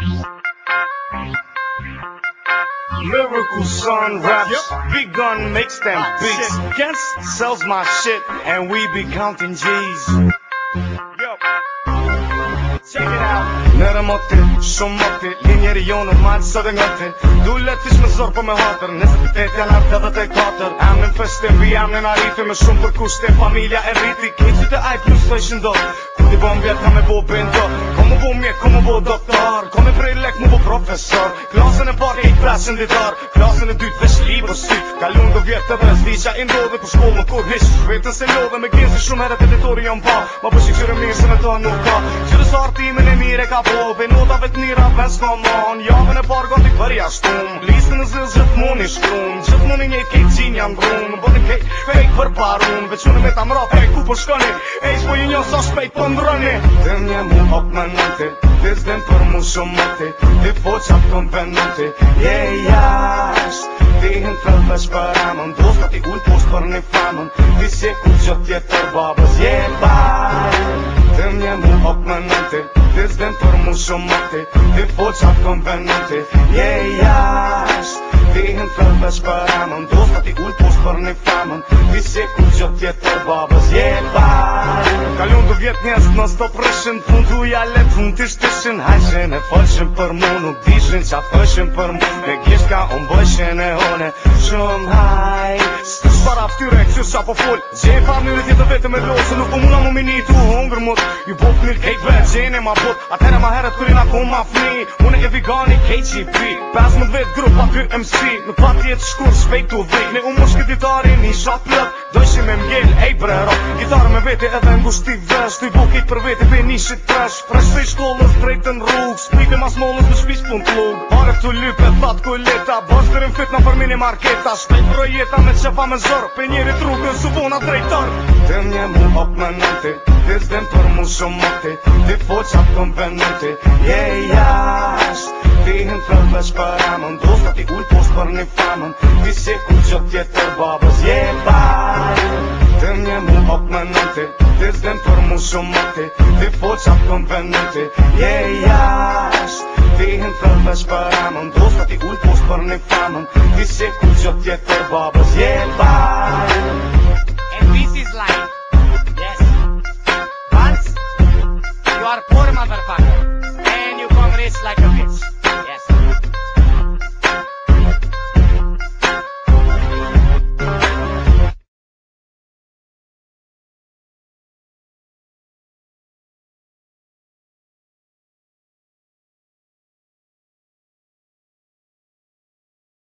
Miracle Sun raps, yep. Big Gun makes them Hot ah, beats. Guess sells my shit, and we be counting G's. Yep. Check it out. Naramote, shummote, linjeri jonu man sërëngëtin Dullet ish me zërë po me hatër, nëse të tete janë ardhe dhe të katër Emnin festin, vi emnin arriti, me shumë për kushte, familja e rriti Kejtë të ajtë nusë të ishën do, ku ti bom vjetë ka me bo bindo Ka mu bo mje, ka mu bo sorry. shën ditar Klasën e dytë veç libër sy Kalun dhe vjetë të dhe zdi qa i ndodhe Po shkollë kur hish Vetën se lodhe me gjenë gjenzi shumë herët të ditori jam pa Ma përshik qyre mirë se me të nuk ka Qyre sa artimin e mire ka po Ve nota një nira ves ka man Javën në parë gati përja shtum Listë në zëz gjithë mund i shkrum Gjithë mund i njejt kejt qin jam grum Bo të kejt fejt për parun Veq unë me ta e i njën sa shpejt po për ndrëni Yeah, po ηλιάς Δεν θέλπες παράμον, δώσ' κάτι γουλ πως χωρνή φάμον Τι σε κουτσιό τι εθέρβα, πως γεμπά Τε μια μου οκμανάτε, τες δεν τορμού σωμάτε Τε πως αυτόν βαίνετε, ηλιάς Την θέλπες παράμον, δώσ' κάτι γουλ πως χωρνή Τι σε κουτσιό τι njësë Në stop rëshën të mundu ja letë Në të shtëshën hajshën e fëshën për mu Nuk dishën që a për mu Në gjithë ka unë bëshën e hone Shumë hajshën para aftyre e kësysha po full Gjej pa mënyre tjetë vetë me lojë nuk u muna më minit u hungrë Ju po pëllir kejt vetë gjejnë e ma put Atere ma herët kërin ako ma fni Mune e vegani KGB Pes më vetë grupa ty MC Nuk pa tjetë shkur shpejt u dhej Ne u mush këtë gitari një shat plët Dojshin me mgjel ej bre gitar me vete edhe ngusht i vesh Ty bukit për vete pe një shit trash Fresh se i shkollës Spite mas mollës në shpish pun të lug Pare të lype, thatë kuleta Bosh fit në përmini marketa Shpejt projeta me qëpa me zonë dor Pe njeri trukën su vona drejtor Të një mu hop më nëti Të zdem për mu shumë mëti Të po qatë këm venëti Je jasht Ti hën të rëvesh për amën Do s'ka ti ullë posh për një famën Ti se ku që tjetër babës Je bar Të një mu hop më nëti Të zdem për mu shumë mëti Të po qatë këm venëti Je jasht Ti hën të për amën Ka ti ullë post për një famën Ti se ku që tjetër babës jepa yeah,